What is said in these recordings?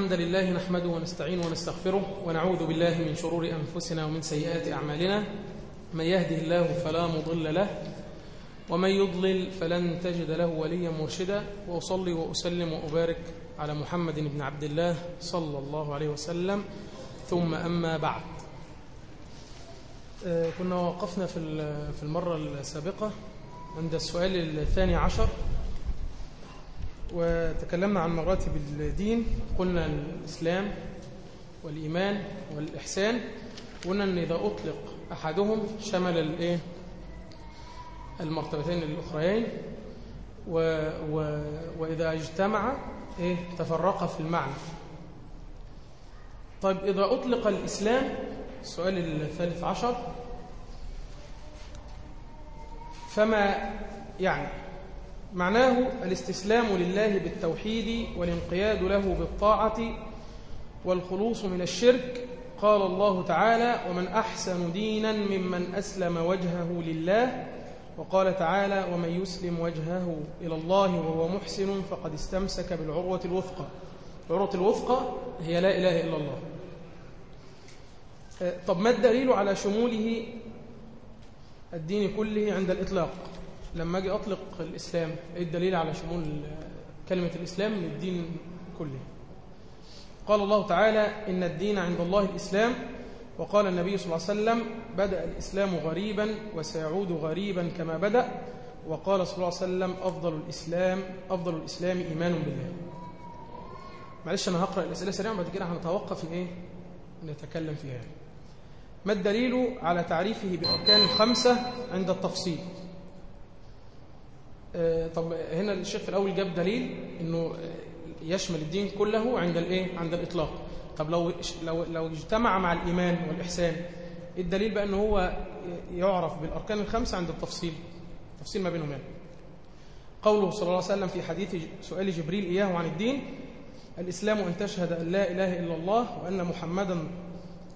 الحمد لله نحمده ونستعين ونستغفره ونعوذ بالله من شرور أنفسنا ومن سيئات أعمالنا. من يهده الله فلا مضل له ومن يضلل فلن تجد له وليا مرشدا. وأصلي وأسلم وأبارك على محمد بن عبد الله صلى الله عليه وسلم. ثم أما بعد. كنا وقفنا في المرة السابقة عند السؤال الثاني عشر. وتكلمنا عن مراتب الدين قلنا الإسلام والإيمان والإحسان قلنا أن إذا أطلق أحدهم شمل المرتبتين الأخريين و و وإذا اجتمع إيه؟ تفرق في المعنى. طيب إذا أطلق الإسلام السؤال الثالث عشر فما يعني؟ معناه الاستسلام لله بالتوحيد والانقياد له بالطاعة والخلوص من الشرك. قال الله تعالى ومن أحسن دينا ممن أسلم وجهه لله وقال تعالى ومن يسلم وجهه إلى الله وهو محسن فقد استمسك بالعروة الوثقى العروة الوثقى هي لا إله إلا الله. طب ما الدليل على شموله الدين كله عند الإطلاق؟ لما أجي أطلق الإسلام إيه الدليل على شمول كلمة الإسلام؟ للدين كله. قال الله تعالى إن الدين عند الله الإسلام. وقال النبي صلى الله عليه وسلم بدأ الإسلام غريبا وسيعود غريبا كما بدأ. وقال صلى الله عليه وسلم أفضل الإسلام أفضل الإسلام إيمان بالله. معلش أنا هقرأ الأسئلة سريعا بعد كده هنتوقف إيه؟ نتكلم فيها. ما الدليل على تعريفه بأركان الخمسة عند التفصيل؟ طب هنا الشيخ في الأول جاب دليل أنه يشمل الدين كله عند الإيه؟ عند الإطلاق. طب لو لو لو اجتمع مع الإيمان والإحسان الدليل بقى أنه هو يعرف بالأركان الخمسة عند التفصيل؟ تفصيل ما بينهم يعني قوله صلى الله عليه وسلم في حديث سؤال جبريل إياه عن الدين الإسلام أن تشهد أن لا إله إلا الله وأن محمدا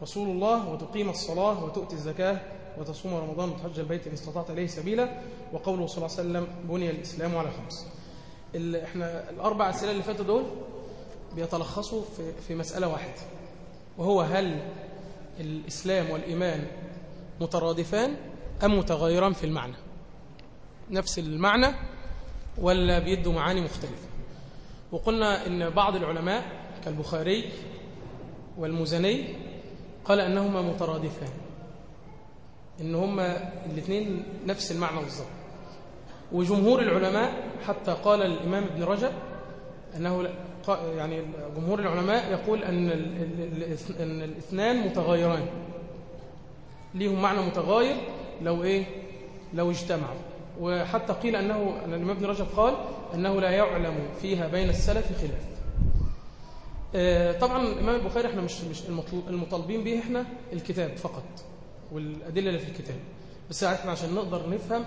رسول الله وتقيم الصلاة وتؤتي الزكاة. وتصوم رمضان وتحج البيت إن استطعت إليه سبيلا وقوله صلى الله عليه وسلم بني الإسلام على خمس. إحنا الأربع أسئلة اللي فاتوا دول بيتلخصوا في, في مسألة واحدة وهو هل الإسلام والإيمان مترادفان أم متغيران في المعنى؟ نفس المعنى ولا بيدوا معاني مختلفة؟ وقلنا إن بعض العلماء كالبخاري والمزني قال أنهما مترادفان. إن هما الاثنين نفس المعنى بالظبط وجمهور العلماء حتى قال الإمام ابن رجب أنه يعني جمهور العلماء يقول أن أن الاثنان متغايران ليهم معنى متغاير لو إيه؟ لو اجتمعوا. وحتى قيل أنه أن الإمام ابن رجب قال أنه لا يعلم فيها بين السلف خلاف. طبعا الإمام البخاري إحنا مش مش المطالبين به إحنا الكتاب فقط. والأدلة اللي في الكتاب. بس إحنا عشان نقدر نفهم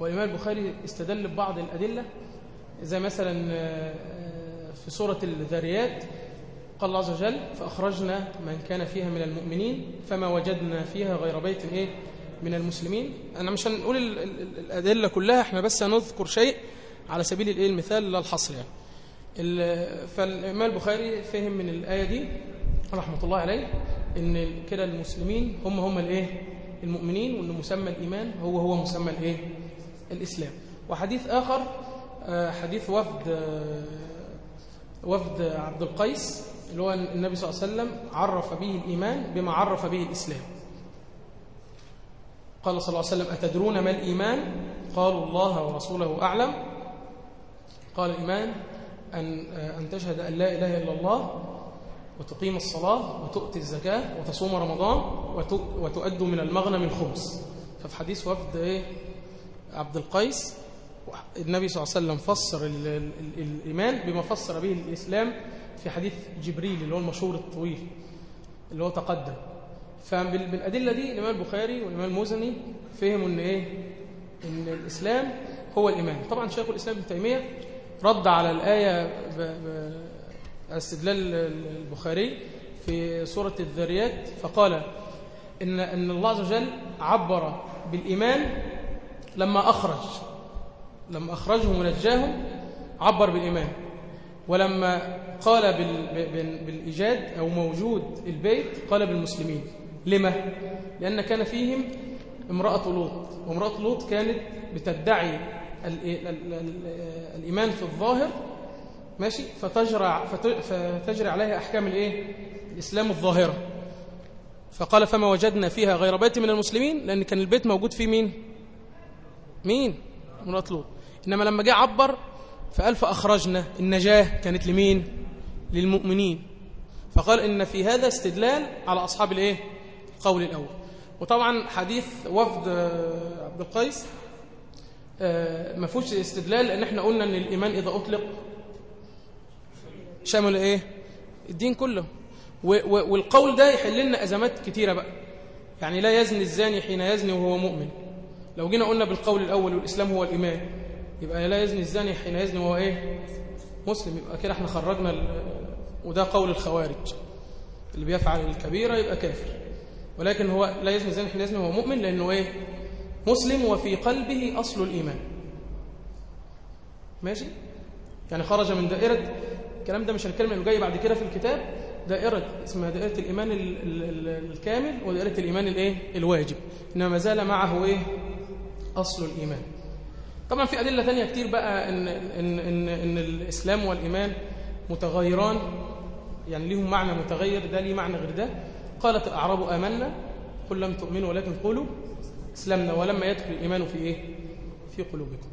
والإمام البخاري استدل ببعض الأدلة. زي مثلا في سورة الذاريات قال الله عز وجل فأخرجنا من كان فيها من المؤمنين فما وجدنا فيها غير بيت إيه من المسلمين. أنا مش هنقول الأدلة كلها إحنا بس هنذكر شيء على سبيل الإيه المثال لا الحصر يعني. فالإمام البخاري فهم من الآية دي رحمة الله عليه. إن كده المسلمين هم هم الإيه؟ المؤمنين وإن مسمى الإيمان هو هو مسمى الإيه؟ الإسلام. وحديث آخر حديث وفد وفد عبد القيس اللي هو النبي صلى الله عليه وسلم عرف به الإيمان بما عرف به الإسلام. قال صلى الله عليه وسلم أتدرون ما الإيمان؟ قالوا الله ورسوله أعلم. قال الإيمان أن, أن تشهد أن لا إله إلا الله وتقيم الصلاة وتؤتي الزكاة وتصوم رمضان وتؤد من المغنم الخمس ففي حديث وفد إيه؟ عبد القيس النبي صلى الله عليه وسلم فسر ال ال ال الإيمان بما فسر به الإسلام في حديث جبريل اللي هو المشهور الطويل اللي هو تقدم. فبالأدلة دي الإمام البخاري والإمام المزني فهموا أن إيه؟ أن الإسلام هو الإيمان. طبعا شيخ الإسلام ابن تيمية رد على الآية استدلال البخاري في سورة الذريات فقال إن, أن الله عز وجل عبر بالإيمان لما أخرج لما أخرجهم ونجاهم عبر بالإيمان ولما قال بالإيجاد أو موجود البيت قال بالمسلمين لما؟ لأن كان فيهم امرأة لوط وامرأة لوط كانت بتدعي الإيمان في الظاهر ماشي؟ فتجرع فتجري عليها أحكام الإيه؟ الإسلام الظاهرة. فقال فما وجدنا فيها غير بيت من المسلمين لأن كان البيت موجود فيه مين؟ مين؟ امرأة لوط إنما لما جاء عبر فقال فأخرجنا. النجاة كانت لمين؟ للمؤمنين. فقال إن في هذا استدلال على أصحاب الإيه؟ القول الأول. وطبعا حديث وفد عبد القيس آه، ما فيهوش استدلال لأن إحنا قلنا أن الإيمان إذا أطلق شامل إيه؟ الدين كله. والقول ده يحل لنا أزمات كتيرة بقى. يعني لا يزني الزاني حين يزني وهو مؤمن. لو جينا قلنا بالقول الأول والإسلام هو الإيمان يبقى لا يزني الزاني حين يزني وهو إيه؟ مسلم. يبقى كده إحنا خرجنا وده قول الخوارج. اللي بيفعل الكبيرة يبقى كافر. ولكن هو لا يزني الزاني حين يزني وهو مؤمن لأنه إيه؟ مسلم وفي قلبه أصل الإيمان. ماشي؟ يعني خرج من دائرة الكلام ده مش هنتكلم إنه جاي بعد كده في الكتاب دائرة اسمها دائرة الإيمان الكامل ودائرة الإيمان الإيه؟ الواجب إنما ما زال معه إيه؟ أصل الإيمان طبعا في أدلة ثانية كتير بقى إن, إن, إن, إن الإسلام والإيمان متغيران يعني ليهم معنى متغير ده ليه معنى غير ده قالت الأعراب آمنا قل لم تؤمنوا ولكن قولوا أسلمنا ولما يدخل الإيمان في إيه؟ في قلوبكم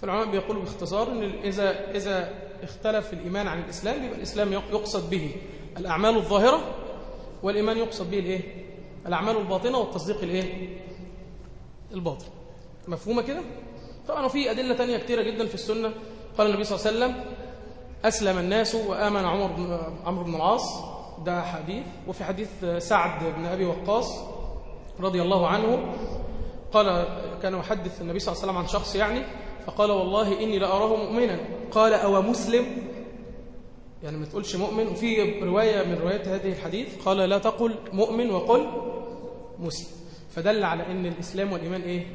فالعلماء بيقولوا باختصار إن إذا, إذا اختلف الإيمان عن الإسلام يبقى الإسلام يقصد به الأعمال الظاهرة والإيمان يقصد به الإيه؟ الأعمال الباطنة والتصديق الإيه؟ الباطن مفهومة كده؟ طبعا وفي أدلة تانية كتيرة جدا في السنة قال النبي صلى الله عليه وسلم أسلم الناس وآمن عمر بن عمرو بن العاص ده حديث وفي حديث سعد بن أبي وقاص رضي الله عنه قال كان يحدث النبي صلى الله عليه وسلم عن شخص يعني فقال والله إني لأراه مؤمنا. قال أو مسلم؟ يعني ما تقولش مؤمن. وفي رواية من روايات هذه الحديث قال لا تقل مؤمن وقل مسلم. فدل على أن الإسلام والإيمان إيه؟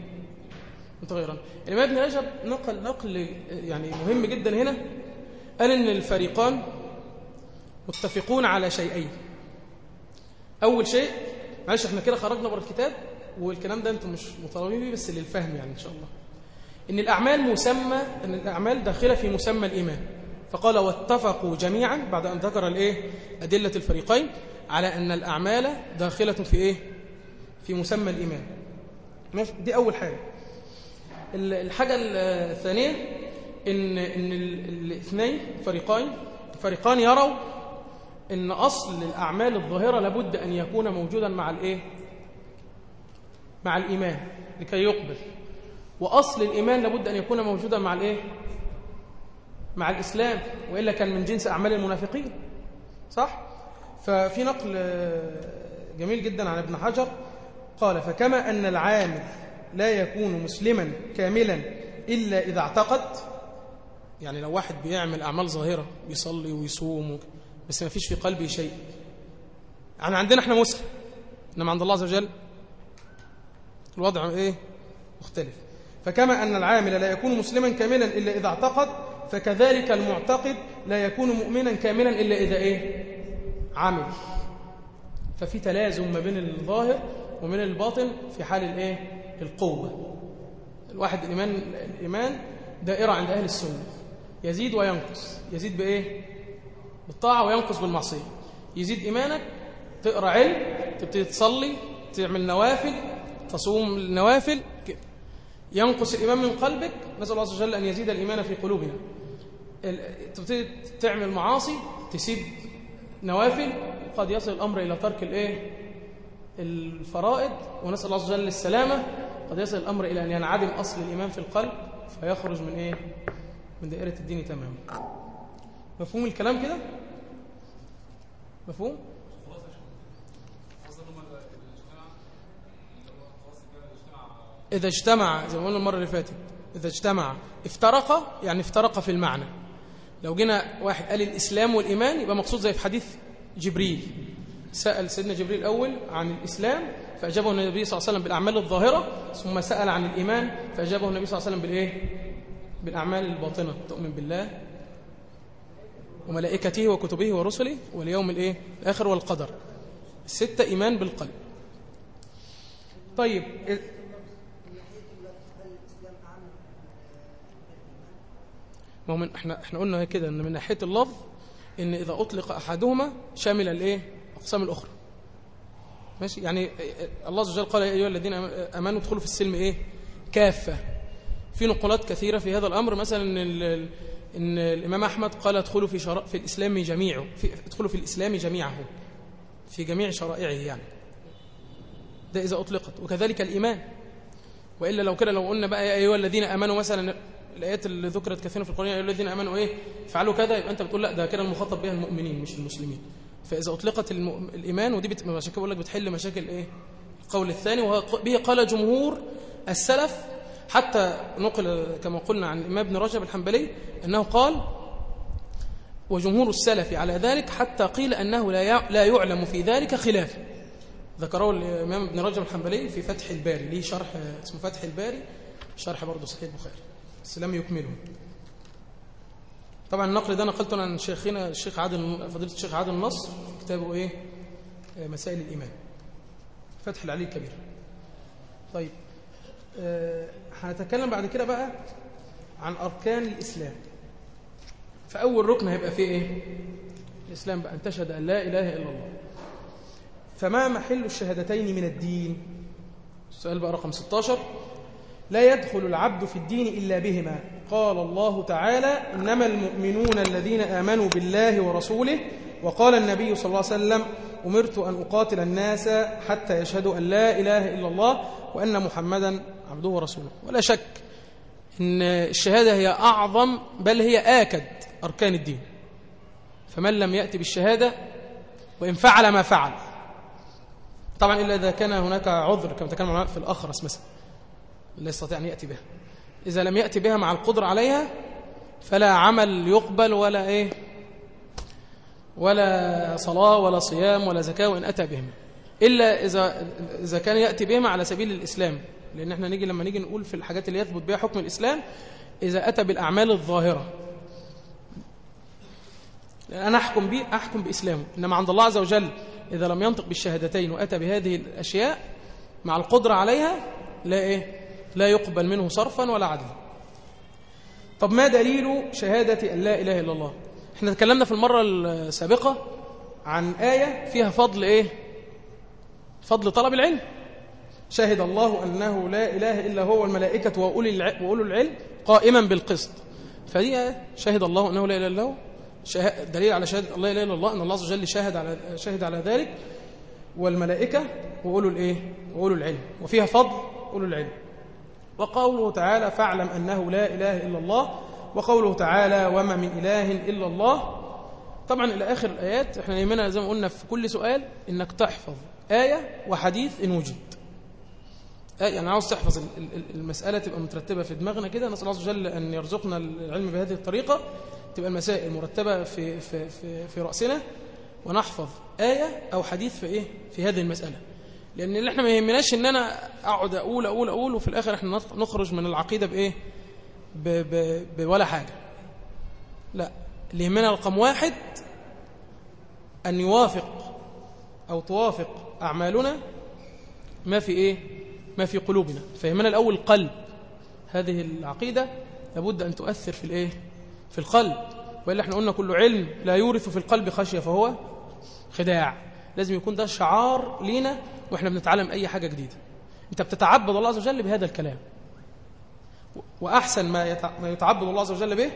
متغيران. الإمام ابن رجب نقل نقل يعني مهم جدا هنا قال أن الفريقان متفقون على شيئين. أول شيء معلش إحنا كده خرجنا بره الكتاب والكلام ده أنتم مش مطالبين بيه بس للفهم يعني إن شاء الله. إن الأعمال مسمى إن الأعمال داخلة في مسمى الإيمان. فقال واتفقوا جميعا بعد أن ذكر الإيه؟ أدلة الفريقين على أن الأعمال داخلة في إيه؟ في مسمى الإيمان. ماشي؟ دي أول حاجة. الحاجة الثانية ان إن الاثنين فريقين فريقان يروا إن أصل الأعمال الظاهرة لابد أن يكون موجودا مع الإيه؟ مع الإيمان لكي يقبل. وأصل الإيمان لابد أن يكون موجودا مع الإيه؟ مع الإسلام وإلا كان من جنس أعمال المنافقين. صح؟ ففي نقل جميل جدا عن ابن حجر قال فكما أن العامل لا يكون مسلما كاملا إلا إذا اعتقد يعني لو واحد بيعمل أعمال ظاهرة بيصلي ويصوم بس ما فيش في قلبه شيء. يعني عندنا إحنا مسلم إنما عند الله عز وجل الوضع إيه؟ مختلف. فكما أن العامل لا يكون مسلما كاملا إلا إذا اعتقد فكذلك المعتقد لا يكون مؤمنا كاملا إلا إذا إيه؟ عمل. ففي تلازم ما بين الظاهر ومن الباطن في حال الإيه؟ القوة. الواحد الإيمان الإيمان دائرة عند أهل السنة. يزيد وينقص. يزيد بإيه؟ بالطاعة وينقص بالمعصية. يزيد إيمانك تقرأ علم تبتدي تصلي تعمل نوافل تصوم النوافل ينقص الإيمان من قلبك نسأل الله عز وجل أن يزيد الإيمان في قلوبنا. تبتدي تعمل معاصي تسيب نوافل قد يصل الأمر إلى ترك الإيه الفرائض ونسأل الله عز وجل السلامة قد يصل الأمر إلى أن ينعدم أصل الإيمان في القلب فيخرج من إيه؟ من دائرة الدين تماما. مفهوم الكلام كده؟ مفهوم؟ إذا اجتمع زي ما قلنا المرة اللي فاتت إذا اجتمع افترق يعني افترق في المعنى. لو جينا واحد قال الإسلام والإيمان يبقى مقصود زي في حديث جبريل. سأل سيدنا جبريل الأول عن الإسلام فأجابه النبي صلى الله عليه وسلم بالأعمال الظاهرة ثم سأل عن الإيمان فأجابه النبي صلى الله عليه وسلم بالإيه؟ بالأعمال الباطنة تؤمن بالله وملائكته وكتبه ورسله واليوم الإيه؟ الآخر والقدر. الستة إيمان بالقلب. طيب ما من إحنا إحنا قلنا كده إن من ناحية اللفظ إن إذا أطلق أحدهما شامل الإيه؟ الاقسام الأخرى. ماشي؟ يعني الله عز وجل قال يا أيها الذين آمنوا ادخلوا في السلم إيه؟ كافة. في نقولات كثيرة في هذا الأمر مثلا إن إن الإمام أحمد قال ادخلوا في شرع في الإسلام جميعه في ادخلوا في الإسلام جميعه في جميع شرائعه يعني. ده إذا أطلقت. وكذلك الإيمان. وإلا لو كده لو قلنا بقى يا أيها الذين آمنوا مثلا الايات اللي ذكرت كثيرا في القرآن يا ايها الذين آمنوا إيه؟ فعلوا كذا يبقى أنت بتقول لا ده كده المخاطب بها المؤمنين مش المسلمين. فإذا أطلقت. الإيمان ودي بت... عشان كده بقول لك بتحل مشاكل إيه؟ القول الثاني وبه قال جمهور السلف حتى نقل كما قلنا عن الإمام ابن رجب الحنبلي أنه قال وجمهور السلف على ذلك حتى قيل أنه لا لا يعلم في ذلك خلاف. ذكره الإمام ابن رجب الحنبلي في فتح الباري ليه شرح اسمه فتح الباري؟ شرح برضه صحيح البخاري. بس لم يكمله. طبعا النقل ده نقلته عن شيخنا الشيخ عادل فضيلة الشيخ عادل النصر في كتابه إيه؟ مسائل الإيمان. فتح العلي الكبير. طيب أه هنتكلم بعد كده بقى عن أركان الإسلام. فأول ركن هيبقى فيه إيه؟ الإسلام بقى أن تشهد أن لا إله إلا الله. فما محل الشهادتين من الدين؟ السؤال بقى رقم 16 لا يدخل العبد في الدين إلا بهما. قال الله تعالى إنما المؤمنون الذين آمنوا بالله ورسوله. وقال النبي صلى الله عليه وسلم أمرت أن أقاتل الناس حتى يشهدوا أن لا إله إلا الله وأن محمدا عبده ورسوله. ولا شك إن الشهادة هي أعظم بل هي آكد أركان الدين. فمن لم يأتي بالشهادة وإن فعل ما فعل. طبعا إلا إذا كان هناك عذر كما تكلم في الأخرس مثلا. لا يستطيع أن يأتي بها. إذا لم يأتي بها مع القدرة عليها فلا عمل يقبل ولا إيه ولا صلاة ولا صيام ولا زكاة وإن أتى بهما. إلا إذا, إذا كان يأتي بهما على سبيل الإسلام. لأن إحنا نيجي لما نيجي نقول في الحاجات اللي يثبت بها حكم الإسلام إذا أتى بالأعمال الظاهرة. أنا أحكم به أحكم بإسلامه. إنما عند الله عز وجل إذا لم ينطق بالشهادتين وأتى بهذه الأشياء مع القدرة عليها لا إيه لا يقبل منه صرفا ولا عدلا. طب ما دليل شهادة أن لا إله إلا الله؟ إحنا تكلمنا في المرة السابقة عن آية فيها فضل إيه؟ فضل طلب العلم. شهد الله أنه لا إله إلا هو الملائكة وأولو العلم قائما بالقسط. فدي شهد الله أنه لا إله إلا هو. دليل على شهادة الله لا إله إلا الله أن الله عز وجل شهد على شهد على ذلك. والملائكة وأولو الإيه؟ وأولو العلم. وفيها فضل أولو العلم. وقوله تعالى فاعلم أنه لا إله إلا الله وقوله تعالى وما من إله إلا الله. طبعا إلى آخر الآيات إحنا يهمنا زي ما قلنا في كل سؤال إنك تحفظ آية وحديث إن وجد آية يعني عاوز تحفظ المسألة تبقى مترتبة في دماغنا كده. نسأل الله عز وجل أن يرزقنا العلم بهذه الطريقة تبقى المسائل مرتبة في, في, في, في رأسنا. ونحفظ آية أو حديث في إيه؟ في هذه المسألة. لأن اللي إحنا ما يهمناش إن أنا أقعد أقول أقول أقول وفي الآخر إحنا نخرج من العقيدة بإيه؟ ب ب بولا حاجة. لا اللي يهمنا رقم واحد أن يوافق أو توافق أعمالنا ما في إيه؟ ما في قلوبنا. فيهمنا الأول قلب. هذه العقيدة لابد أن تؤثر في الإيه؟ في القلب. وإلا إحنا قلنا كل علم لا يورث في القلب خشية فهو خداع. لازم يكون ده شعار لينا وإحنا بنتعلم أي حاجة جديدة. انت بتتعبد الله عز وجل بهذا الكلام. وأحسن ما يتعبد الله عز وجل به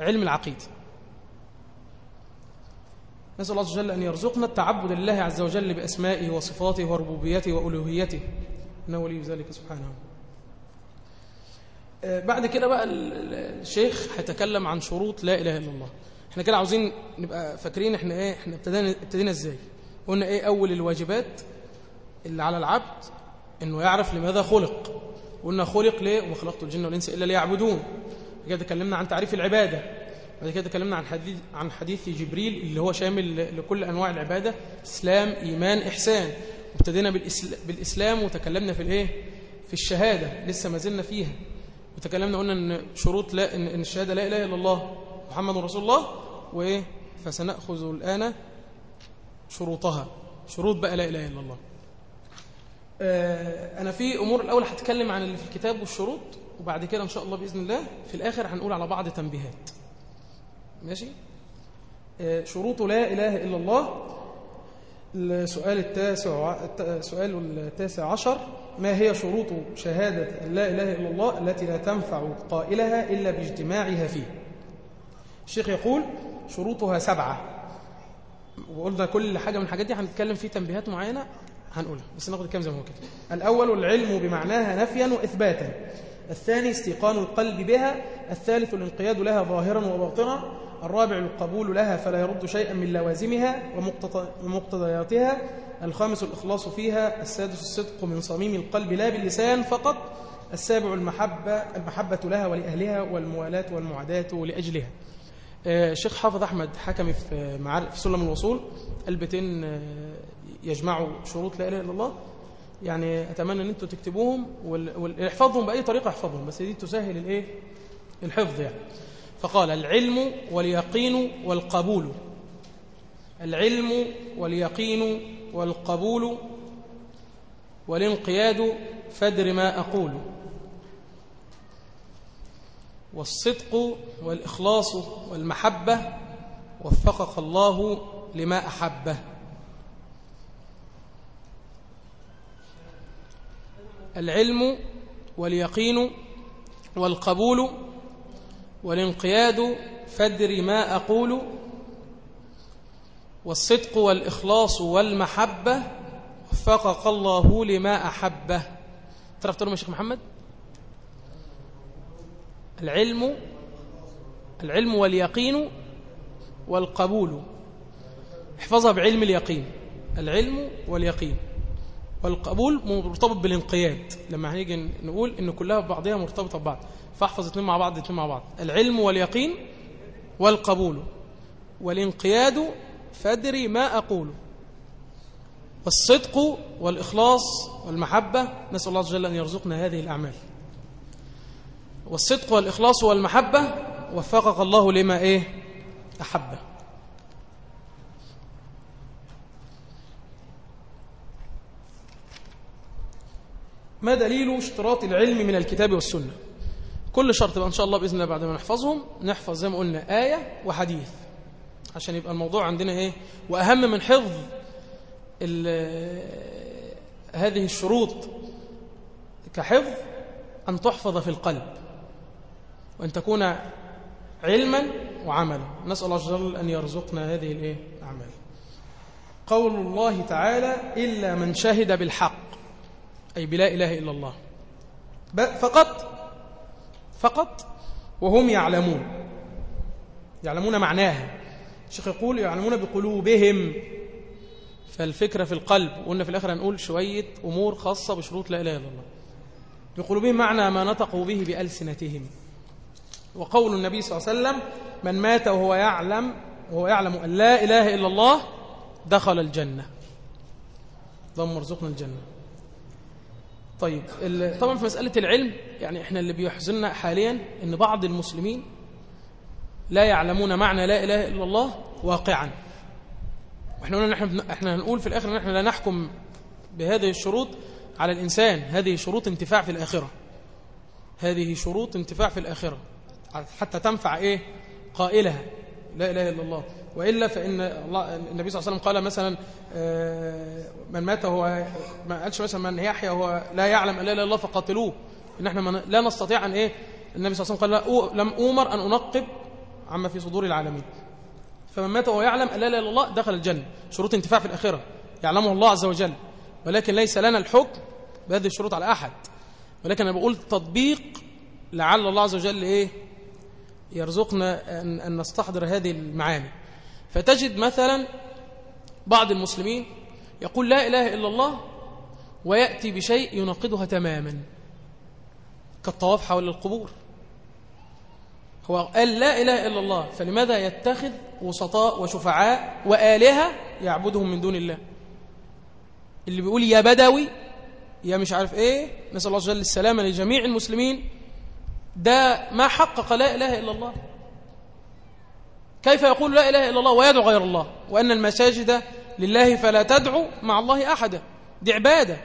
علم العقيدة. نسأل الله عز وجل أن يرزقنا التعبد لله عز وجل بأسمائه وصفاته وربوبيته وألوهيته. إنه ولي ذلك سبحانه. بعد كده بقى الشيخ هيتكلم عن شروط لا إله إلا الله. إحنا كده عاوزين نبقى فاكرين إحنا إيه إحنا ابتدينا ابتدينا إزاي. قلنا إيه أول الواجبات اللي على العبد؟ إنه يعرف لماذا خلق. قلنا خلق ليه؟ وما خلقت الجن والإنس إلا ليعبدون. كده تكلمنا عن تعريف العبادة. بعد كده تكلمنا عن حديث عن حديث جبريل اللي هو شامل لكل أنواع العبادة إسلام إيمان إحسان. وابتدينا بالإسلام وتكلمنا في الإيه؟ في الشهادة لسه ما زلنا فيها. وتكلمنا قلنا إن شروط لا إن الشهادة لا إله إلا الله. محمد رسول الله وإيه؟ فسنأخذ الآن شروطها. شروط بقى لا إله إلا الله. آه، أنا في أمور الأول هتكلم عن اللي في الكتاب والشروط وبعد كده إن شاء الله بإذن الله في الآخر هنقول على بعض تنبيهات. ماشي؟ آه، شروط لا إله إلا الله. السؤال التاسع السؤال التاسع عشر ما هي شروط شهادة لا إله إلا الله التي لا تنفع قائلها إلا باجتماعها فيه؟ الشيخ يقول شروطها سبعة. وقلنا كل حاجة من الحاجات دي هنتكلم فيه تنبيهات معينة هنقولها. بس ناخد كام زي ما هو كده. الأول العلم بمعناها نفيا وإثباتا. الثاني استيقان القلب بها. الثالث الانقياد لها ظاهرا وباطنا. الرابع القبول لها فلا يرد شيئا من لوازمها ومقتضياتها. الخامس الإخلاص فيها. السادس الصدق من صميم القلب لا باللسان فقط. السابع المحبة المحبة لها ولأهلها والموالاة والمعاداة لأجلها. الشيخ آه، حافظ أحمد حكمي في في سلم الوصول البيتين آه، يجمعوا شروط لا إله إلا الله. يعني أتمنى أن أنتم تكتبوهم واحفظهم بأي طريقة احفظهم بس دي تسهل الإيه؟ الحفظ يعني. فقال العلم واليقين والقبول. العلم واليقين والقبول والانقياد فدر ما أقول. والصدق والإخلاص والمحبة وفقك الله لما أحبه. العلم واليقين والقبول والانقياد فدر ما أقول. والصدق والإخلاص والمحبة وفقك الله لما أحبه. تعرف تقول يا شيخ محمد. العلم العلم واليقين والقبول. احفظها بعلم اليقين. العلم واليقين والقبول مرتبط بالانقياد. لما هنيجي نقول إن كلها ببعضها مرتبطة ببعض فاحفظ اثنين مع بعض اثنين مع بعض. العلم واليقين والقبول. والانقياد فادري ما أقول. والصدق والإخلاص والمحبة. نسأل الله عز وجل أن يرزقنا هذه الأعمال. والصدق والإخلاص والمحبة وفقك الله لما إيه؟ أحبه ما دليل اشتراط العلم من الكتاب والسنة؟ كل شرط بقى إن شاء الله بإذن الله بعد ما نحفظهم نحفظ زي ما قلنا آية وحديث. عشان يبقى الموضوع عندنا إيه؟ وأهم من حفظ هذه الشروط كحفظ أن تحفظ في القلب. وأن تكون علما وعملا. نسأل الله عز وجل أن يرزقنا هذه الإيه؟ الأعمال. قول الله تعالى إلا من شهد بالحق أي بلا إله إلا الله. فقط فقط وهم يعلمون. يعلمون معناها. الشيخ يقول يعلمون بقلوبهم. فالفكرة في القلب وقلنا في الآخر هنقول شوية أمور خاصة بشروط لا إله إلا الله. بقلوبهم معنى ما نطقوا به بألسنتهم. وقول النبي صلى الله عليه وسلم من مات وهو يعلم وهو يعلم أن لا إله إلا الله دخل الجنة. اللهم ارزقنا الجنة. طيب طبعا في مسألة العلم يعني إحنا اللي بيحزننا حاليا إن بعض المسلمين لا يعلمون معنى لا إله إلا الله واقعا. وإحنا قلنا إحنا إحنا هنقول في الآخر إن إحنا لا نحكم بهذه الشروط على الإنسان. هذه شروط انتفاع في الآخرة. هذه شروط انتفاع في الآخرة. حتى تنفع إيه؟ قائلها. لا إله إلا الله. وإلا فإن الله النبي صلى الله عليه وسلم قال مثلا آه، من مات هو ما قالش مثلا من يحيى وهو لا يعلم لا إله إلا الله فقاتلوه. إن إحنا لا نستطيع أن إيه؟ النبي صلى الله عليه وسلم قال لم أؤمر أن أنقب عما في صدور العالمين. فمن مات وهو يعلم لا إلا الله دخل الجنة. شروط انتفاع في الآخرة. يعلمه الله عز وجل. ولكن ليس لنا الحكم بهذه الشروط على أحد. ولكن أنا بقول تطبيق لعل الله عز وجل إيه؟ يرزقنا أن, نستحضر هذه المعاني. فتجد مثلا بعض المسلمين يقول لا إله إلا الله ويأتي بشيء ينقضها تماما كالطواف حول القبور. هو قال لا إله إلا الله فلماذا يتخذ وسطاء وشفعاء وآلهة يعبدهم من دون الله؟ اللي بيقول يا بدوي يا مش عارف إيه نسأل الله وجل السلامة لجميع المسلمين ده ما حقق لا إله إلا الله. كيف يقول لا إله إلا الله ويدعو غير الله؟ وأن المساجد لله فلا تدعو مع الله أحدا دي عبادة.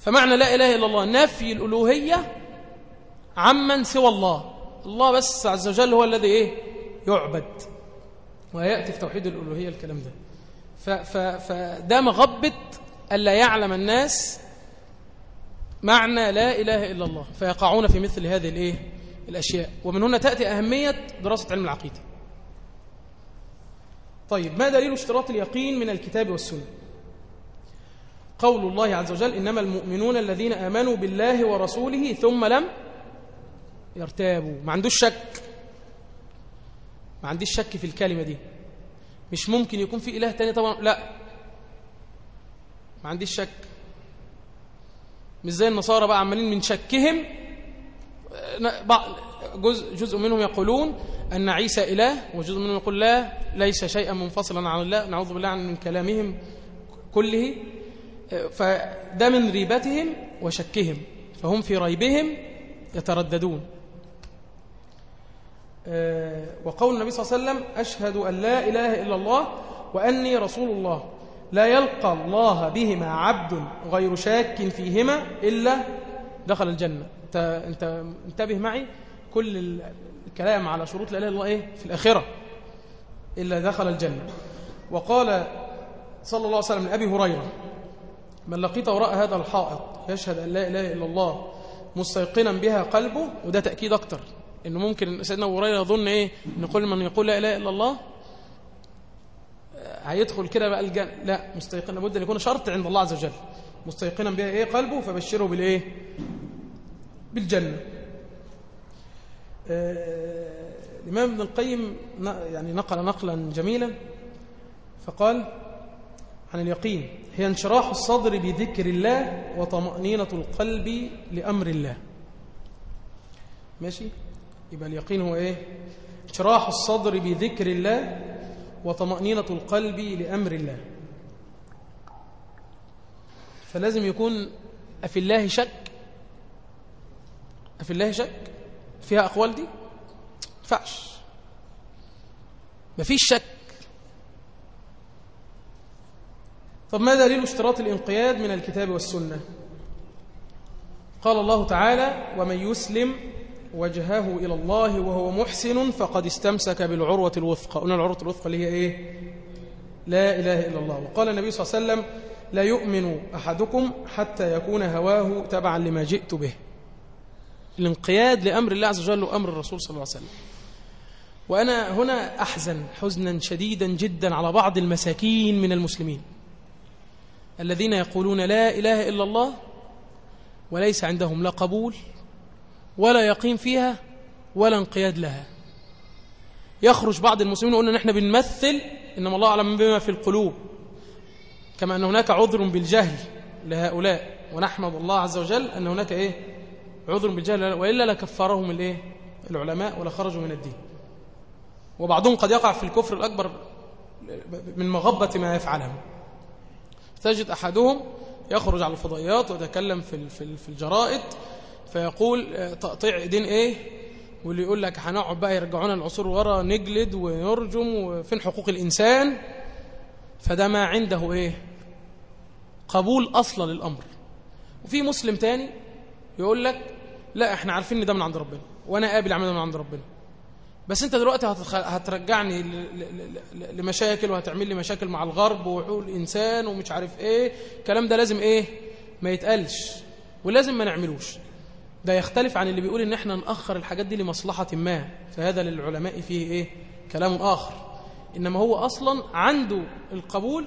فمعنى لا إله إلا الله نفي الألوهية عمن سوى الله. الله بس عز وجل هو الذي إيه؟ يعبد. ويأتي في توحيد الألوهية الكلام ده. فده مغبة ألا يعلم الناس معنى لا إله إلا الله فيقعون في مثل هذه الإيه؟ الأشياء. ومن هنا تأتي أهمية دراسة علم العقيدة. طيب ما دليل اشتراط اليقين من الكتاب والسنة؟ قول الله عز وجل إنما المؤمنون الذين آمنوا بالله ورسوله ثم لم يرتابوا. ما عندوش شك. ما عنديش شك في الكلمة دي. مش ممكن يكون في إله تاني طبعا. لا. ما عنديش شك. مش زي النصارى بقى عمالين من شكهم جزء, جزء منهم يقولون أن عيسى إله وجزء منهم يقول لا ليس شيئا منفصلا عن الله نعوذ بالله من كلامهم كله. فده من ريبتهم وشكهم فهم في ريبهم يترددون. آه، وقول النبي صلى الله عليه وسلم أشهد أن لا إله إلا الله وأني رسول الله. لا يلقى الله بهما عبد غير شاك فيهما إلا دخل الجنة. أنت, انت انتبه معي. كل الكلام على شروط لا إله إلا الله إيه؟ في الآخرة إلا دخل الجنة. وقال صلى الله عليه وسلم لأبي هريرة من لقيت وراء هذا الحائط يشهد أن لا إله إلا الله مستيقنا بها قلبه وده تأكيد أكتر. إنه ممكن سيدنا أبو هريرة يظن إيه؟ إن كل من يقول لا إله إلا الله هيدخل كده بقى الجنة لا مستيقنا لابد أن يكون شرط عند الله عز وجل. مستيقنا بها إيه؟ قلبه فبشره بالإيه؟ بالجنة. آه الإمام ابن القيم يعني نقل نقلا جميلا فقال عن اليقين هي انشراح الصدر بذكر الله وطمأنينة القلب لأمر الله. ماشي؟ يبقى اليقين هو إيه؟ انشراح الصدر بذكر الله وطمأنينة القلب لأمر الله. فلازم يكون أفي الله شك. أفي الله شك. فيها أقوال دي؟ فعش مفيش شك. طب ما دليل اشتراط الانقياد من الكتاب والسنة؟ قال الله تعالى ومن يسلم وجهه إلى الله وهو محسن فقد استمسك بالعروة الوثقى. قلنا العروة الوثقى اللي هي إيه؟ لا إله إلا الله. وقال النبي صلى الله عليه وسلم لا يؤمن أحدكم حتى يكون هواه تبعا لما جئت به. الانقياد لأمر الله عز وجل وأمر الرسول صلى الله عليه وسلم. وأنا هنا أحزن حزنا شديدا جدا على بعض المساكين من المسلمين الذين يقولون لا إله إلا الله وليس عندهم لا قبول ولا يقين فيها ولا انقياد لها. يخرج بعض المسلمين وقلنا نحن بنمثل إنما الله أعلم بما في القلوب كما أن هناك عذر بالجهل لهؤلاء ونحمد الله عز وجل أن هناك إيه؟ عذر بالجهل وإلا لكفرهم الإيه العلماء ولا خرجوا من الدين. وبعضهم قد يقع في الكفر الأكبر من مغبة ما يفعله تجد أحدهم يخرج على الفضائيات ويتكلم في في الجرائد فيقول تقطيع ايدين إيه؟ واللي يقول لك هنقعد بقى يرجعونا العصور ورا نجلد ونرجم وفين حقوق الإنسان؟ فده ما عنده إيه؟ قبول أصلا للأمر. وفي مسلم تاني يقول لك لا إحنا عارفين إن ده من عند ربنا وأنا قابل عمل من عند ربنا. بس أنت دلوقتي هترجعني لمشاكل وهتعمل لي مشاكل مع الغرب وحقوق الإنسان ومش عارف إيه. الكلام ده لازم إيه؟ ما يتقالش ولازم ما نعملوش. ده يختلف عن اللي بيقول إن إحنا نأخر الحاجات دي لمصلحة ما فهذا للعلماء فيه إيه؟ كلام آخر. إنما هو أصلا عنده القبول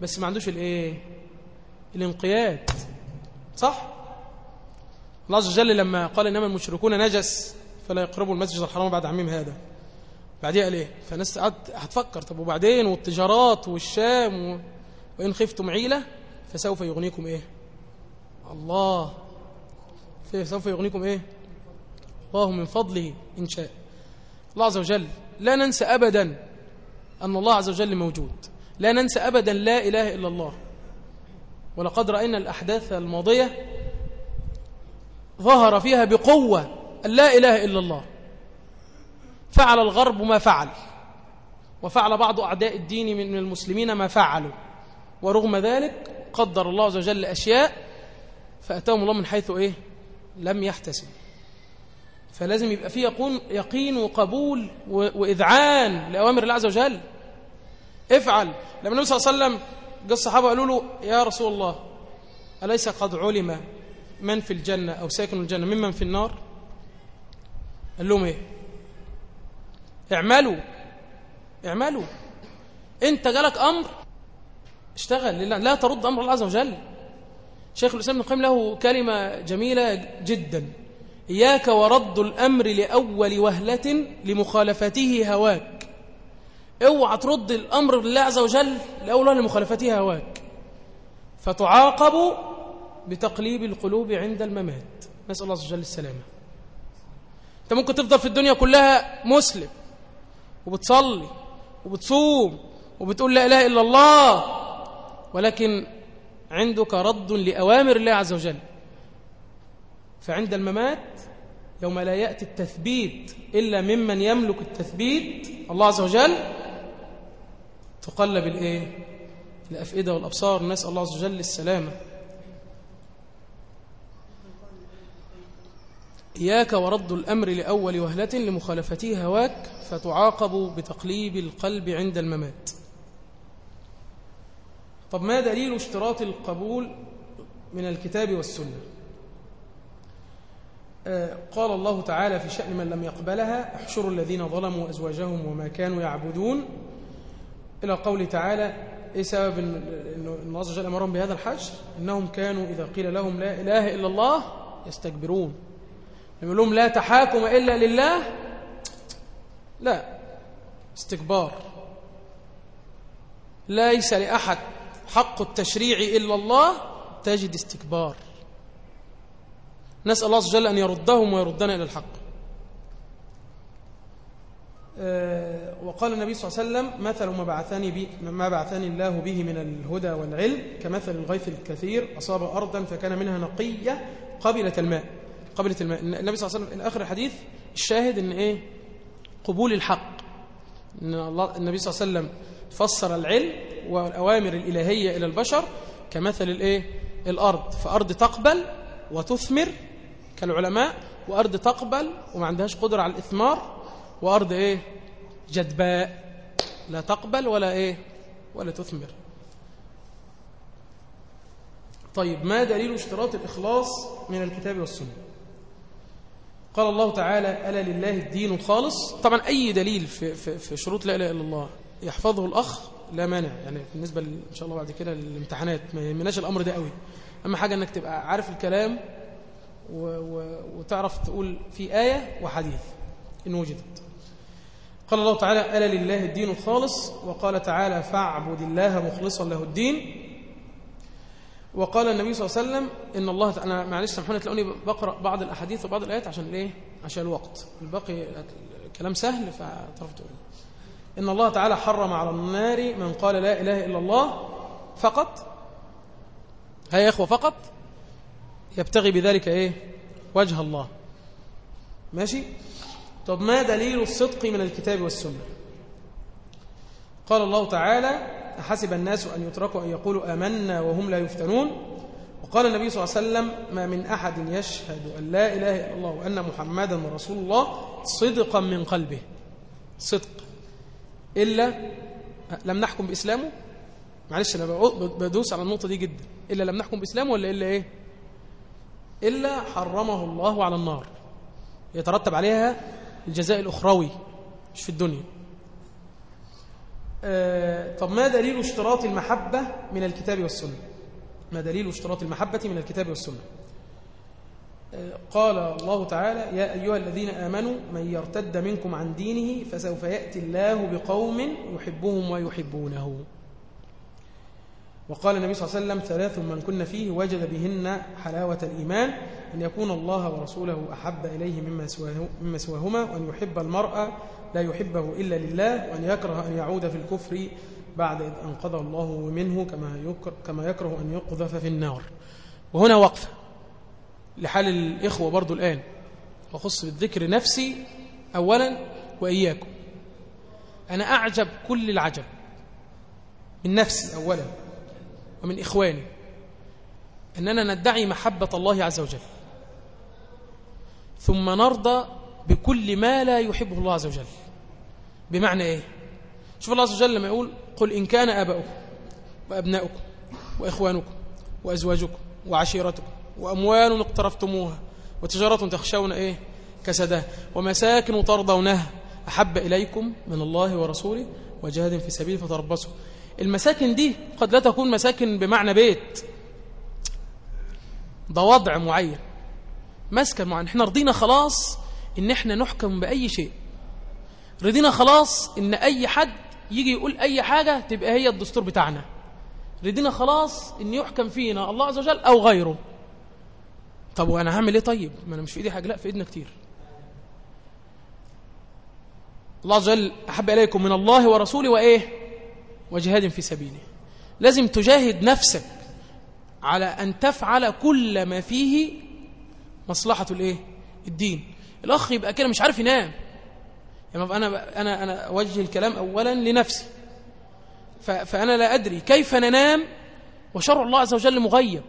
بس ما عندوش الإيه؟ الانقياد. صح؟ الله عز وجل لما قال إنما المشركون نجس فلا يقربوا المسجد الحرام بعد عميم هذا. بعديها قال إيه؟ فالناس هتفكر طب وبعدين والتجارات والشام و... وإن خفتم عيلة فسوف يغنيكم إيه؟ الله. سوف يغنيكم إيه؟ الله من فضله إن شاء. الله عز وجل لا ننسى أبدا أن الله عز وجل موجود. لا ننسى أبدا لا إله إلا الله. ولقد رأينا الأحداث الماضية ظهر فيها بقوة لا إله إلا الله. فعل الغرب ما فعل. وفعل بعض أعداء الدين من المسلمين ما فعلوا. ورغم ذلك قدر الله عز وجل أشياء فأتاهم الله من حيث إيه؟ لم يحتسب. فلازم يبقى فيه يقون يقين وقبول وإذعان لأوامر الله عز وجل. افعل. لما النبي صلى الله عليه وسلم جاء الصحابة قالوا له يا رسول الله أليس قد علم من في الجنة أو ساكن الجنة ممن في النار؟ قال لهم إيه؟ اعملوا اعملوا. انت جالك أمر اشتغل لا ترد أمر الله عز وجل. شيخ الإسلام ابن القيم له كلمة جميلة جدا. إياك ورد الأمر لأول وهلة لمخالفته هواك. اوعى ترد الأمر لله عز وجل لاول وهله لمخالفته هواك. فتعاقب بتقليب القلوب عند الممات. نسأل الله عز وجل السلامة. أنت ممكن تفضل في الدنيا كلها مسلم وبتصلي وبتصوم وبتقول لا إله إلا الله ولكن عندك رد لأوامر الله عز وجل. فعند الممات يوم لا يأتي التثبيت إلا ممن يملك التثبيت الله عز وجل تقلب الإيه؟ الأفئدة والأبصار نسأل الله عز وجل السلامة. إياك ورد الأمر لأول وهلة لمخالفته هواك فتعاقب بتقليب القلب عند الممات. طب ما دليل اشتراط القبول من الكتاب والسنة؟ آه، قال الله تعالى في شأن من لم يقبلها احشروا الذين ظلموا أزواجهم وما كانوا يعبدون. إلى قول تعالى إيه سبب أن الله عز وجل أمرهم بهذا الحشر؟ إنهم كانوا إذا قيل لهم لا إله إلا الله يستكبرون. يقول لهم لا تحاكم إلا لله لا استكبار. ليس لأحد. حق التشريع إلا الله تجد استكبار. نسأل الله وجل أن يردهم ويردنا إلى الحق. آه، وقال النبي صلى الله عليه وسلم مثل ما بعثني, ما بعثني الله به من الهدى والعلم كمثل الغيث الكثير أصاب أرضا فكان منها نقية قبلة الماء قبلة الماء. النبي صلى الله عليه وسلم آخر الحديث الشاهد إن إيه؟ قبول الحق. إن الله النبي صلى الله عليه وسلم فسر العلم والأوامر الإلهية إلى البشر كمثل الإيه؟ الأرض. فأرض تقبل وتثمر كالعلماء وأرض تقبل وما عندهاش قدرة على الإثمار وأرض إيه؟ جدباء لا تقبل ولا إيه؟ ولا تثمر. طيب ما دليل اشتراط الإخلاص من الكتاب والسنة؟ قال الله تعالى ألا لله الدين الخالص طبعا أي دليل في, في, في شروط لا إله إلا الله يحفظه الأخ لا مانع. يعني بالنسبة إن شاء الله بعد كده للامتحانات. ما يهمناش الأمر ده قوي. أما حاجة أنك تبقى عارف الكلام و و وتعرف تقول في آية وحديث إن وجدت. قال الله تعالى ألا لله الدين الخالص؟ وقال تعالى فاعبد الله مخلصا له الدين. وقال النبي صلى الله عليه وسلم إن الله أنا معلش سامحوني تلاقوني بقرأ بعض الأحاديث وبعض الآيات عشان ليه عشان الوقت. الباقي كلام سهل فتعرف تقول إن الله تعالى حرم على النار من قال لا إله إلا الله فقط. هيا يا إخوة فقط. يبتغي بذلك إيه؟ وجه الله. ماشي؟ طب ما دليل الصدق من الكتاب والسنة؟ قال الله تعالى أحسب الناس أن يتركوا أن يقولوا آمنا وهم لا يفتنون. وقال النبي صلى الله عليه وسلم ما من أحد يشهد أن لا إله إلا الله وأن محمدا رسول الله صدقا من قلبه. صدق. إلا لم نحكم بإسلامه. معلش أنا بدوس على النقطة دي جدا. إلا لم نحكم بإسلامه ولا إلا إيه؟ إلا حرمه الله على النار. يترتب عليها الجزاء الأخروي مش في الدنيا. آه، طب ما دليل اشتراط المحبة من الكتاب والسنة؟ ما دليل اشتراط المحبة من الكتاب والسنة؟ قال الله تعالى يا أيها الذين آمنوا من يرتد منكم عن دينه فسوف يأتي الله بقوم يحبهم ويحبونه. وقال النبي صلى الله عليه وسلم ثلاث من كن فيه وجد بهن حلاوة الإيمان أن يكون الله ورسوله أحب إليه مما, مما سواهما وأن يحب المرأة لا يحبه إلا لله وأن يكره أن يعود في الكفر بعد إذ أنقذ الله منه كما يكره أن يقذف في النار. وهنا وقفة لحال الإخوة برضو الآن. وخص بالذكر نفسي أولا وإياكم. أنا أعجب كل العجب من نفسي أولا ومن إخواني أننا ندعي محبة الله عز وجل. ثم نرضى بكل ما لا يحبه الله عز وجل. بمعنى إيه؟ شوف الله عز وجل لما يقول قل إن كان آباؤكم وأبناؤكم وإخوانكم وأزواجكم وعشيرتكم وأموال اقترفتموها وتجارة تخشون إيه؟ كسدها ومساكن ترضونها. أحب إليكم من الله ورسوله وجهاد في سبيل فتربصوا. المساكن دي قد لا تكون مساكن بمعنى بيت. ده وضع معين. مسكن معين. إحنا رضينا خلاص إن إحنا نحكم بأي شيء. رضينا خلاص إن أي حد يجي يقول أي حاجة تبقى هي الدستور بتاعنا. رضينا خلاص إن يحكم فينا الله عز وجل أو غيره. طب وأنا هعمل إيه طيب؟ ما أنا مش في ايدي حاجة. لا في ايدنا كتير. الله عز وجل أحب إليكم من الله ورسوله وإيه؟ وجهاد في سبيله. لازم تجاهد نفسك على أن تفعل كل ما فيه مصلحة الإيه؟ الدين. الأخ يبقى كده مش عارف ينام. يعني أنا أنا أنا أوجه الكلام اولا لنفسي. فأنا لا أدري كيف ننام وشرع الله عز وجل مغيب.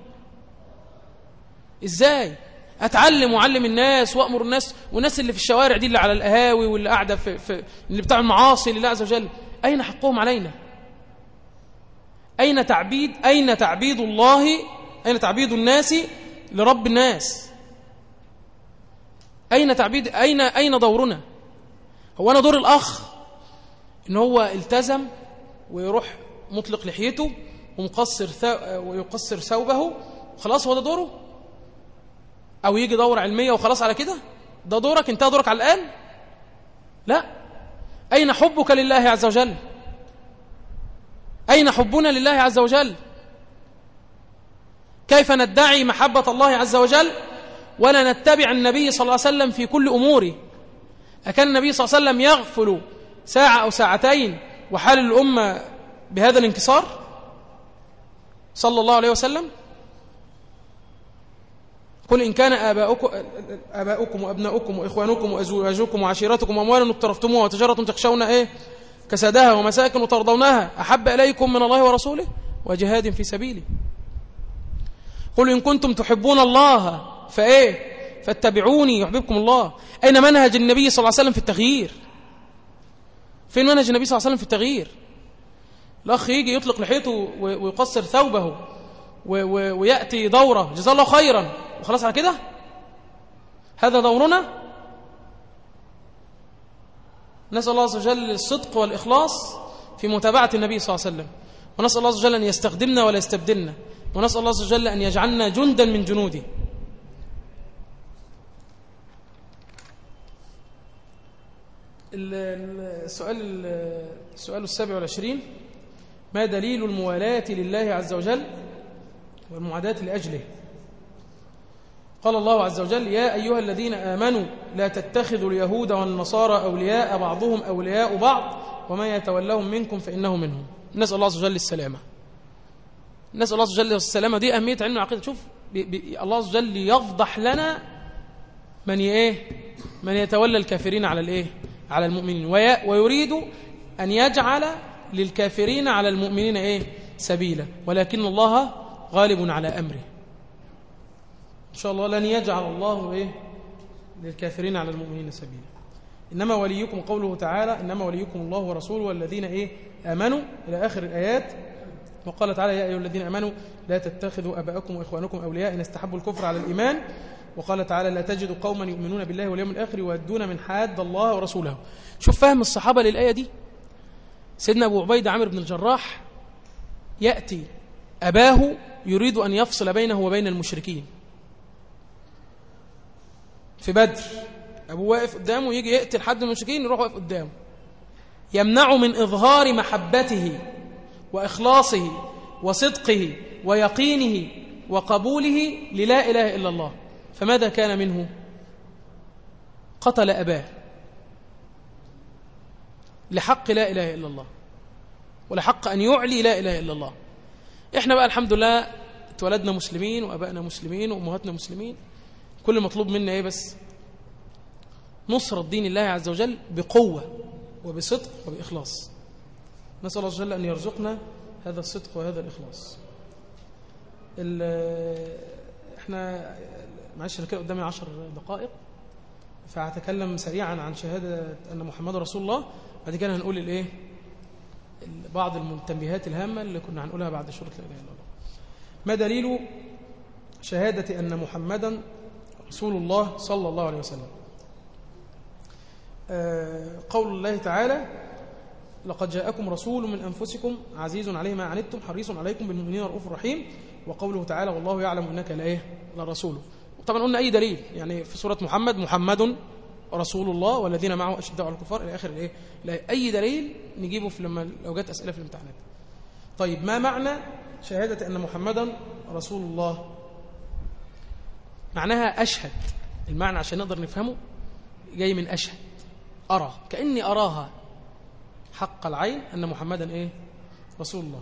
إزاي؟ أتعلم وأعلم الناس وأمر الناس والناس اللي في الشوارع دي اللي على القهاوي واللي قاعدة في, في اللي بتاع المعاصي لله عز وجل. أين حقهم علينا؟ أين تعبيد أين تعبيد الله؟ أين تعبيد الناس لرب الناس؟ أين تعبيد اين أين دورنا؟ هو أنا دور الأخ إن هو التزم ويروح مطلق لحيته ومقصر ويقصر ثوبه خلاص هو ده دوره؟ أو يجي دورة علمية وخلاص على كده؟ ده دورك انتهى دورك على الآن؟ لا. أين حبك لله عز وجل؟ أين حبنا لله عز وجل؟ كيف ندعي محبة الله عز وجل؟ ولا نتبع النبي صلى الله عليه وسلم في كل أموره. أكان النبي صلى الله عليه وسلم يغفل ساعة أو ساعتين وحال الأمة بهذا الانكسار؟ صلى الله عليه وسلم. قل إن كان آباؤكم, آباؤكم وأبناؤكم وإخوانكم وأزواجكم وعشيرتكم وأموال اقترفتموها وتجارة تخشون إيه؟ كسادها ومساكن ترضونها أحب إليكم من الله ورسوله وجهاد في سبيله قل إن كنتم تحبون الله فإيه؟ فاتبعوني يحببكم الله. أين منهج النبي صلى الله عليه وسلم في التغيير؟ فين منهج النبي صلى الله عليه وسلم في التغيير؟ الأخ يجي يطلق لحيته ويقصر ثوبه. ويأتي دورة. جزاه الله خيرا. وخلاص على كده؟ هذا دورنا؟ نسأل الله عز وجل الصدق والإخلاص في متابعة النبي صلى الله عليه وسلم. ونسأل الله عز وجل أن يستخدمنا ولا يستبدلنا. ونسأل الله عز وجل أن يجعلنا جندا من جنوده. السؤال السؤال السابع والعشرين. ما دليل الموالاة لله عز وجل؟ والمعاداة لأجله. قال الله عز وجل يا أيها الذين آمنوا لا تتخذوا اليهود والنصارى أولياء بعضهم أولياء بعض وما يتولهم منكم فإنه منهم. نسأل الله عز وجل السلامة. نسأل الله عز وجل السلامة. دي أهمية علم العقيدة. شوف بي بي الله عز وجل يفضح لنا من إيه؟ من يتولى الكافرين على الإيه؟ على المؤمنين. ويريد أن يجعل للكافرين على المؤمنين إيه؟ سبيلا. ولكن الله غالب على أمره. إن شاء الله لن يجعل الله إيه؟ للكافرين على المؤمنين سبيلا. إنما وليكم قوله تعالى إنما وليكم الله ورسوله والذين إيه؟ آمنوا إلى آخر الآيات. وقال تعالى يا أيها الذين آمنوا لا تتخذوا أباءكم وإخوانكم أولياء إن استحبوا الكفر على الإيمان. وقال تعالى لا تجد قوما يؤمنون بالله واليوم الآخر ويدون من حاد الله ورسوله. شوف فهم الصحابة للآية دي. سيدنا أبو عبيدة عامر بن الجراح يأتي أباه يريد أن يفصل بينه وبين المشركين. في بدر أبوه واقف قدامه يجي يقتل حد من المشركين يروح واقف قدامه. يمنعه من إظهار محبته وإخلاصه وصدقه ويقينه وقبوله للا إله إلا الله. فماذا كان منه؟ قتل أباه لحق لا إله إلا الله ولحق أن يعلي لا إله إلا الله. إحنا بقى الحمد لله اتولدنا مسلمين وأبائنا مسلمين وأمهاتنا مسلمين. كل مطلوب منا إيه بس؟ نصرة دين الله عز وجل بقوة وبصدق وبإخلاص. نسأل الله جل أن يرزقنا هذا الصدق وهذا الإخلاص. إحنا معلش أنا كده قدامي عشر دقائق فهتكلم سريعا عن شهادة أن محمد رسول الله بعد كده هنقول الإيه؟ بعض التنبيهات الهامة اللي كنا هنقولها بعد شروط لا إله إلا الله. ما دليل شهادة أن محمدا رسول الله صلى الله عليه وسلم؟ آه، قول الله تعالى لقد جاءكم رسول من أنفسكم عزيز عليه ما عنتم حريص عليكم بالمؤمنين رؤوف رحيم وقوله تعالى والله يعلم أنك لا إيه لرسوله. طبعا قلنا أي دليل؟ يعني في سورة محمد محمد رسول الله والذين معه أشداء على الكفار إلى آخر الإيه؟ أي دليل نجيبه في لما لو جت أسئلة في الامتحانات. طيب ما معنى شهادة أن محمدا رسول الله؟ معناها أشهد. المعنى عشان نقدر نفهمه جاي من أشهد أرى. كأني أراها حق العين أن محمدا إيه؟ رسول الله.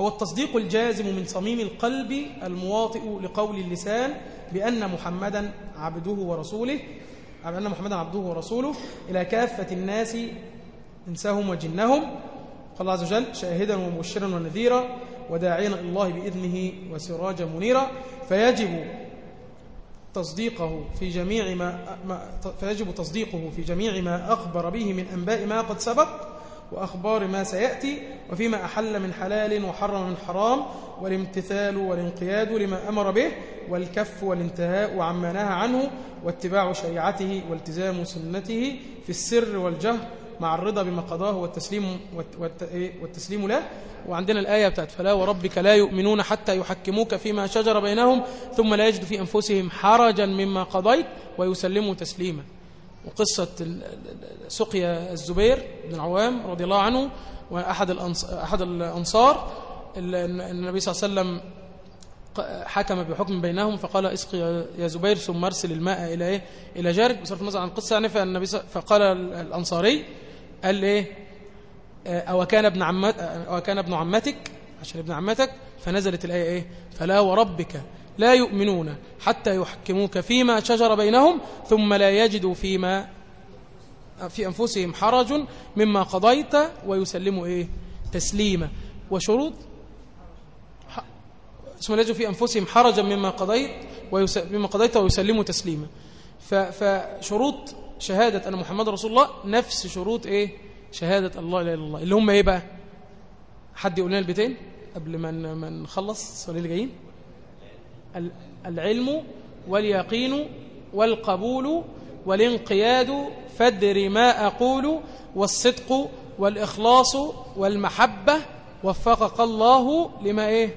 هو التصديق الجازم من صميم القلب المواطئ لقول اللسان بأن محمدا عبده ورسوله أن محمدا عبده ورسوله إلى كافة الناس إنسهم وجنهم؟ قال الله عز وجل شاهدا ومبشرا ونذيرا وداعيا إلى الله بإذنه وسراجا منيرا. فيجب تصديقه في جميع ما فيجب تصديقه في جميع ما أخبر به من أنباء ما قد سبق. وأخبار ما سيأتي وفيما أحل من حلال وحرم من حرام والامتثال والانقياد لما أمر به والكف والانتهاء عما نهى عنه واتباع شريعته والتزام سنته في السر والجهر مع الرضا بما قضاه والتسليم, إيه، والتسليم له. وعندنا الآية بتاعت فلا وربك لا يؤمنون حتى يحكموك فيما شجر بينهم ثم لا يجد في أنفسهم حرجا مما قضيت ويسلموا تسليما. وقصة سقيا الزبير بن العوام رضي الله عنه وأحد أحد الأنصار النبي صلى الله عليه وسلم حكم بحكم بينهم فقال اسقي يا زبير ثم ارسل الماء إلى إيه؟ إلى جارك بصرف النظر عن القصة يعني فالنبي فقال الأنصاري قال إيه أو كان ابن عمت أو كان ابن عمتك عشان ابن عمتك فنزلت الآية إيه فلا وربك لا يؤمنون حتى يحكموك فيما شجر بينهم ثم لا يجدوا فيما في أنفسهم حرج مما قضيت ويسلموا إيه؟ تسليما. وشروط ثم لا يجدوا في أنفسهم حرجا مما قضيت مما قضيت ويسلموا تسليما. فشروط شهادة أن محمد رسول الله نفس شروط إيه؟ شهادة الله لا إله إلا الله. اللي هم إيه بقى؟ حد يقول لنا البيتين قبل ما نخلص؟ السؤالين اللي جايين. العلم واليقين والقبول والانقياد فدر ما أقول والصدق والإخلاص والمحبة وفقك الله لما إيه؟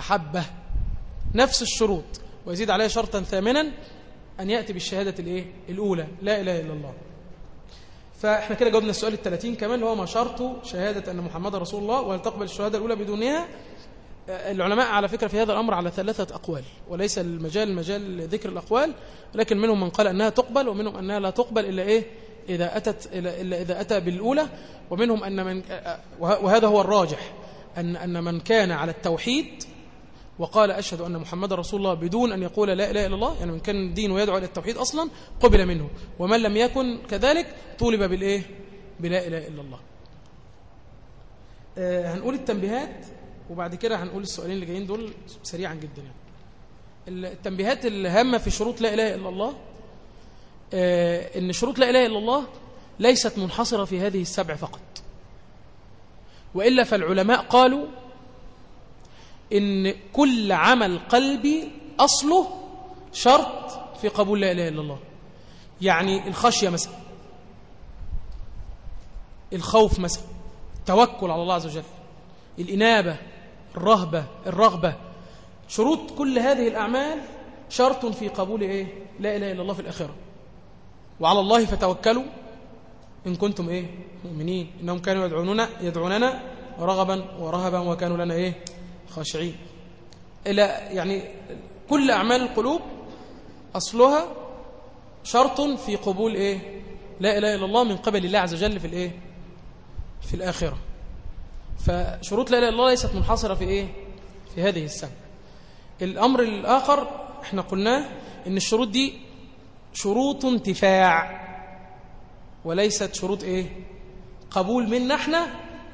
أحبه. نفس الشروط. ويزيد عليه شرطا ثامنا أن يأتي بالشهادة الإيه؟ الأولى. لا إله إلا الله. فإحنا كده جاوبنا السؤال الثلاثين كمان هو ما شرط شهادة أن محمد رسول الله وهل تقبل الشهادة الأولى بدونها. العلماء على فكرة في هذا الأمر على ثلاثة أقوال وليس المجال مجال ذكر الأقوال لكن منهم من قال أنها تقبل ومنهم أنها لا تقبل إلا إيه؟ إذا أتت إلا إذا أتى بالأولى ومنهم أن من وهذا هو الراجح أن أن من كان على التوحيد وقال أشهد أن محمد رسول الله بدون أن يقول لا إله إلا الله يعني من كان الدين ويدعو إلى التوحيد أصلا قبل منه. ومن لم يكن كذلك طولب بالإيه؟ بلا إله إلا الله. آه هنقول التنبيهات وبعد كده هنقول السؤالين اللي جايين دول سريعا جدا يعني. التنبيهات الهامة في شروط لا إله إلا الله آه إن شروط لا إله إلا الله ليست منحصرة في هذه السبع فقط. وإلا فالعلماء قالوا إن كل عمل قلبي أصله شرط في قبول لا إله إلا الله. يعني الخشية مثلا الخوف مثلا توكل على الله عز وجل الإنابة الرهبة الرغبة شروط كل هذه الأعمال شرط في قبول إيه؟ لا إله إلا الله في الآخرة وعلى الله فتوكلوا إن كنتم إيه؟ مؤمنين إنهم كانوا يدعوننا يدعوننا رغبا ورهبا وكانوا لنا إيه؟ خاشعين إلى يعني كل أعمال القلوب أصلها شرط في قبول إيه؟ لا إله إلا الله من قبل الله عز وجل في الإيه؟ في الآخرة فشروط لا إله إلا الله ليست منحصرة في إيه؟ في هذه السنة. الأمر الآخر إحنا قلناه إن الشروط دي شروط انتفاع وليست شروط إيه؟ قبول منا إحنا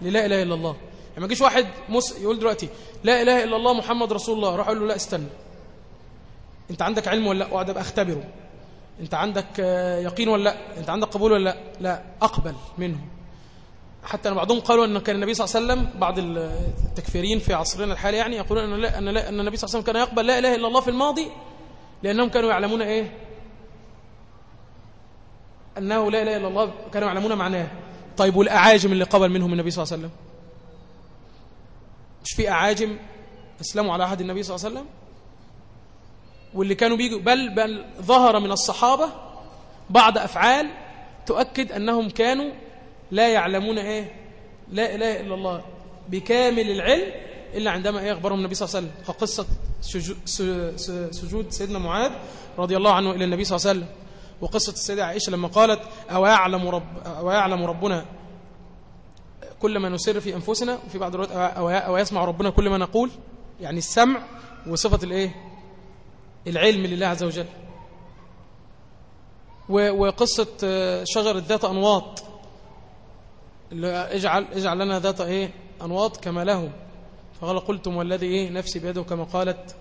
للا إله إلا الله. يعني ما يجيش واحد مس يقول دلوقتي لا إله إلا الله محمد رسول الله روح أقول له لا استنى. أنت عندك علم ولا لأ؟ أقعد أبقى أختبره. أنت عندك يقين ولا لأ؟ أنت عندك قبول ولا لأ؟ لا أقبل منه. حتى أن بعضهم قالوا أن كان النبي صلى الله عليه وسلم بعض التكفيرين في عصرنا الحالي يعني يقولون أن, لا أن, لا أن النبي صلى الله عليه وسلم كان يقبل لا إله إلا الله في الماضي لأنهم كانوا يعلمون إيه؟ أنه لا إله إلا الله كانوا يعلمون معناه. طيب والأعاجم اللي قبل منهم النبي صلى الله عليه وسلم؟ مش في أعاجم أسلموا على عهد النبي صلى الله عليه وسلم؟ واللي كانوا بيجوا بل بل ظهر من الصحابة بعض أفعال تؤكد أنهم كانوا لا يعلمون إيه؟ لا إله إلا الله. بكامل العلم إلا عندما إيه أخبرهم النبي صلى الله عليه وسلم. كقصة سجود سيدنا معاذ رضي الله عنه إلى النبي صلى الله عليه وسلم. وقصة السيدة عائشة لما قالت أو يعلم, رب أو يعلم ربنا كل ما نسر في أنفسنا؟ وفي بعض الروايات أو يسمع ربنا كل ما نقول؟ يعني السمع وصفة الإيه؟ العلم لله عز وجل. وقصة شجرة ذات أنواط. اجعل, اجعل لنا ذات إيه؟ أنواط كما لهم. فقال قلتم والذي إيه؟ نفسي بيده كما قالت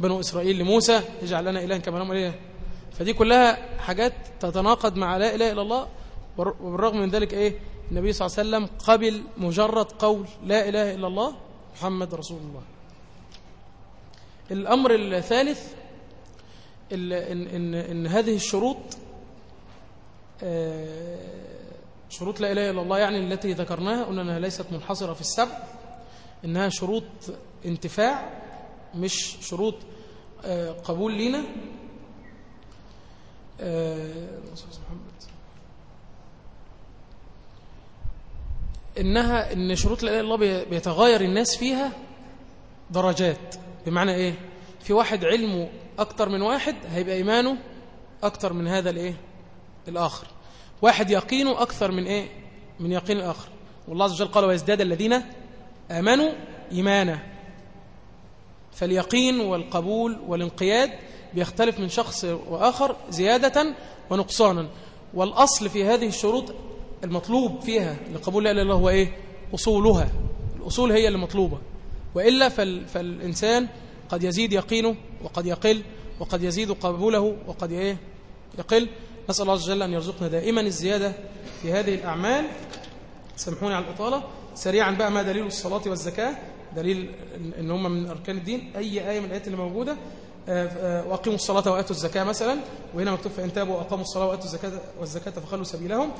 بنو إسرائيل لموسى اجعل لنا إله كما لهم. إله فدي كلها حاجات تتناقض مع لا إله إلا الله وبالرغم من ذلك إيه؟ النبي صلى الله عليه وسلم قبل مجرد قول لا إله إلا الله محمد رسول الله. الأمر الثالث إن, إن, إن هذه الشروط شروط لا إله إلا الله يعني التي ذكرناها قلنا أنها ليست منحصرة في السبع إنها شروط انتفاع مش شروط قبول لنا إنها إن شروط لا إله إلا الله بيتغير الناس فيها درجات. بمعنى إيه؟ في واحد علمه أكتر من واحد هيبقى إيمانه أكتر من هذا الإيه؟ الآخر. واحد يقينه أكثر من إيه؟ من يقين الآخر. والله عز وجل قال ويزداد الذين آمنوا إيمانا. فاليقين والقبول والانقياد بيختلف من شخص وآخر زيادة ونقصانا. والأصل في هذه الشروط المطلوب فيها لقبول لا إله إلا الله هو إيه؟ أصولها. الأصول هي اللي مطلوبة. وإلا فال فالإنسان قد يزيد يقينه وقد يقل وقد يزيد قبوله وقد إيه؟ يقل. نسأل الله عز وجل أن يرزقنا دائما الزيادة في هذه الأعمال. سامحوني على الإطالة. سريعا بقى ما دليل الصلاة والزكاة. دليل ان هم من أركان الدين. أي آية من الآيات اللي موجودة؟ وأقيموا الصلاة وآتوا الزكاة مثلا. وهنا مكتوب فإن تابوا وأقاموا الصلاة وآتوا الزكاة والزكاة فخلوا سبيلهم.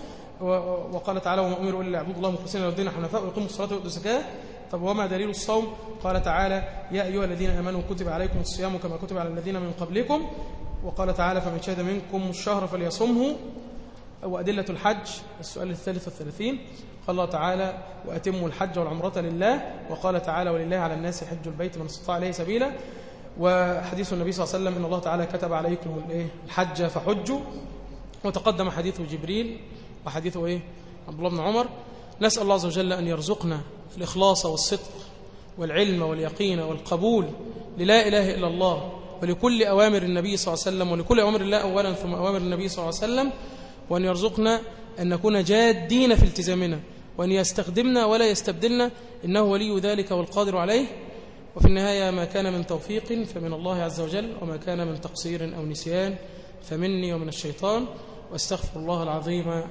وقال تعالى وما أمروا إلا يعبدوا الله مخلصين له الدين حنفاء ويقيموا الصلاة وآتوا الزكاة. طب وما دليل الصوم؟ قال تعالى يا أيها الذين آمنوا كتب عليكم الصيام كما كتب على الذين من قبلكم. وقال تعالى فمن شهد منكم الشهر فليصمه وأدلة الحج السؤال الثالث والثلاثين. قال الله تعالى وأتموا الحج والعمرة لله. وقال تعالى ولله على الناس حج البيت من استطاع عليه سبيلا. وحديث النبي صلى الله عليه وسلم إن الله تعالى كتب عليكم الحج فحجوا. وتقدم حديث جبريل وحديث إيه؟ عبد الله بن عمر نسأل الله عز وجل أن يرزقنا الإخلاص والصدق والعلم واليقين والقبول للا إله إلا الله ولكل أوامر النبي صلى الله عليه وسلم ولكل أوامر الله أولا ثم أوامر النبي صلى الله عليه وسلم وأن يرزقنا أن نكون جادين في التزامنا وأن يستخدمنا ولا يستبدلنا إنه ولي ذلك والقادر عليه. وفي النهاية ما كان من توفيق فمن الله عز وجل وما كان من تقصير أو نسيان فمني ومن الشيطان وأستغفر الله العظيم